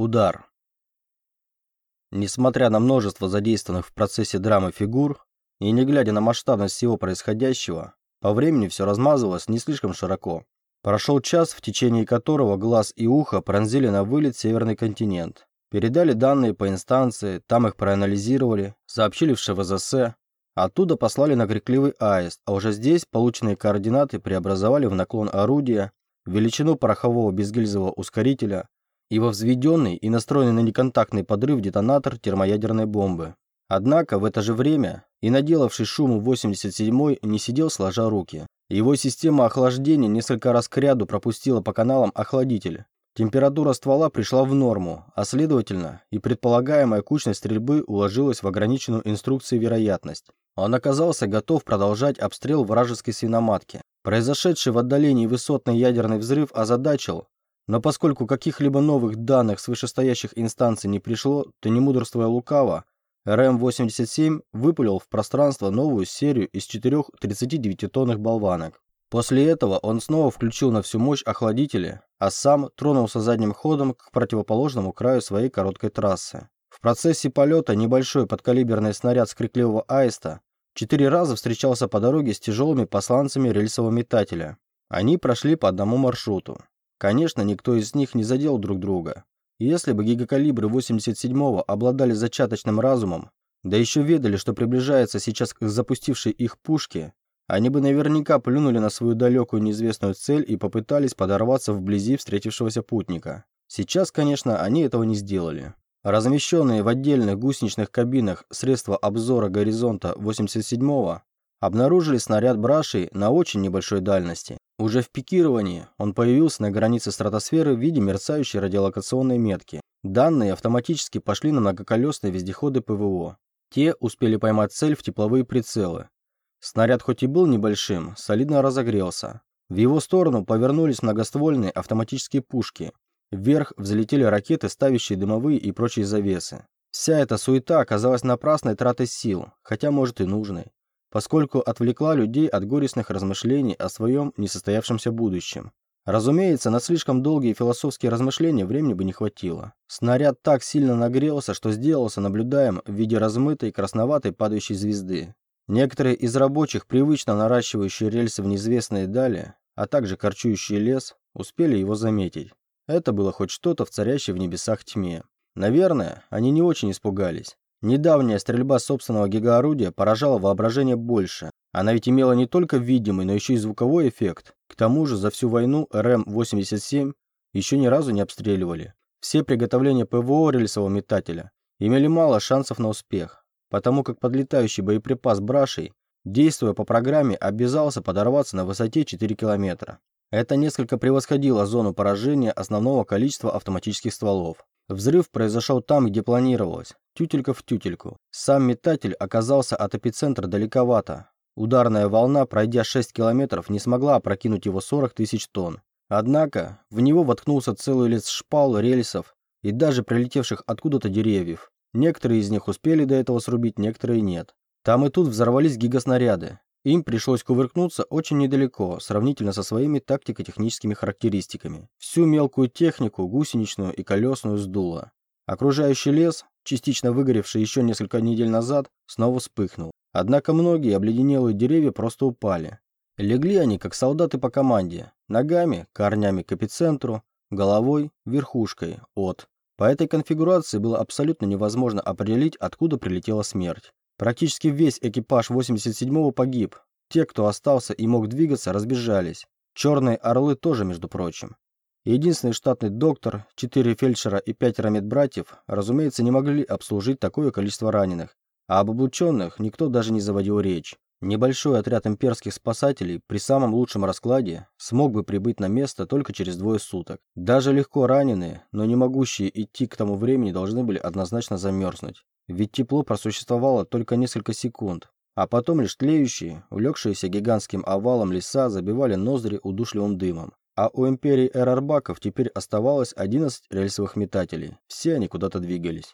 Удар. Несмотря на множество задействованных в процессе драмы фигур, и не глядя на масштабность всего происходящего, по времени все размазывалось не слишком широко. Прошел час, в течение которого глаз и ухо пронзили на вылет северный континент. Передали данные по инстанции, там их проанализировали, сообщили в ШВЗС. Оттуда послали на крикливый аист, а уже здесь полученные координаты преобразовали в наклон орудия, величину порохового безгильзового ускорителя, во взведенный и настроенный на неконтактный подрыв детонатор термоядерной бомбы. Однако в это же время и наделавший шуму 87-й не сидел сложа руки. Его система охлаждения несколько раз к ряду пропустила по каналам охладитель. Температура ствола пришла в норму, а следовательно и предполагаемая кучность стрельбы уложилась в ограниченную инструкцией вероятность. Он оказался готов продолжать обстрел вражеской свиноматки. Произошедший в отдалении высотный ядерный взрыв озадачил, но поскольку каких-либо новых данных с вышестоящих инстанций не пришло, то не мудрствуя лукаво, РМ-87 выпалил в пространство новую серию из четырех 39-тонных болванок. После этого он снова включил на всю мощь охладители, а сам тронулся задним ходом к противоположному краю своей короткой трассы. В процессе полета небольшой подкалиберный снаряд с аиста четыре раза встречался по дороге с тяжелыми посланцами рельсового метателя. Они прошли по одному маршруту. Конечно, никто из них не задел друг друга. Если бы гигакалибры 87-го обладали зачаточным разумом, да еще ведали, что приближается сейчас к запустившей их пушке, они бы наверняка плюнули на свою далекую неизвестную цель и попытались подорваться вблизи встретившегося путника. Сейчас, конечно, они этого не сделали. Размещенные в отдельных гусеничных кабинах средства обзора горизонта 87-го обнаружили снаряд брашей на очень небольшой дальности. Уже в пикировании он появился на границе стратосферы в виде мерцающей радиолокационной метки. Данные автоматически пошли на многоколесные вездеходы ПВО. Те успели поймать цель в тепловые прицелы. Снаряд хоть и был небольшим, солидно разогрелся. В его сторону повернулись многоствольные автоматические пушки. Вверх взлетели ракеты, ставящие дымовые и прочие завесы. Вся эта суета оказалась напрасной тратой сил, хотя, может, и нужной поскольку отвлекла людей от горестных размышлений о своем несостоявшемся будущем. Разумеется, на слишком долгие философские размышления времени бы не хватило. Снаряд так сильно нагрелся, что сделался наблюдаем в виде размытой красноватой падающей звезды. Некоторые из рабочих, привычно наращивающие рельсы в неизвестные дали, а также корчующий лес, успели его заметить. Это было хоть что-то в царящей в небесах тьме. Наверное, они не очень испугались. Недавняя стрельба собственного гигаорудия поражала воображение больше. Она ведь имела не только видимый, но еще и звуковой эффект. К тому же за всю войну РМ-87 еще ни разу не обстреливали. Все приготовления ПВО рельсового метателя имели мало шансов на успех, потому как подлетающий боеприпас брашей, действуя по программе, обязался подорваться на высоте 4 километра. Это несколько превосходило зону поражения основного количества автоматических стволов. Взрыв произошел там, где планировалось, тютелька в тютельку. Сам метатель оказался от эпицентра далековато. Ударная волна, пройдя 6 километров, не смогла опрокинуть его 40 тысяч тонн. Однако в него воткнулся целый лес шпал, рельсов и даже прилетевших откуда-то деревьев. Некоторые из них успели до этого срубить, некоторые нет. Там и тут взорвались гигаснаряды. Им пришлось кувыркнуться очень недалеко, сравнительно со своими тактико-техническими характеристиками. Всю мелкую технику, гусеничную и колесную сдуло. Окружающий лес, частично выгоревший еще несколько недель назад, снова вспыхнул. Однако многие обледенелые деревья просто упали. Легли они, как солдаты по команде, ногами, корнями к эпицентру, головой, верхушкой, от. По этой конфигурации было абсолютно невозможно определить, откуда прилетела смерть. Практически весь экипаж 87-го погиб. Те, кто остался и мог двигаться, разбежались. Черные орлы тоже, между прочим. Единственный штатный доктор, четыре фельдшера и пятеро медбратьев, разумеется, не могли обслужить такое количество раненых, а об облученных никто даже не заводил речь. Небольшой отряд имперских спасателей при самом лучшем раскладе смог бы прибыть на место только через двое суток. Даже легко раненые, но не могущие идти к тому времени должны были однозначно замерзнуть. Ведь тепло просуществовало только несколько секунд, а потом лишь тлеющие, улегшиеся гигантским овалом леса забивали ноздри удушливым дымом. А у империи Эрарбаков теперь оставалось 11 рельсовых метателей. Все они куда-то двигались.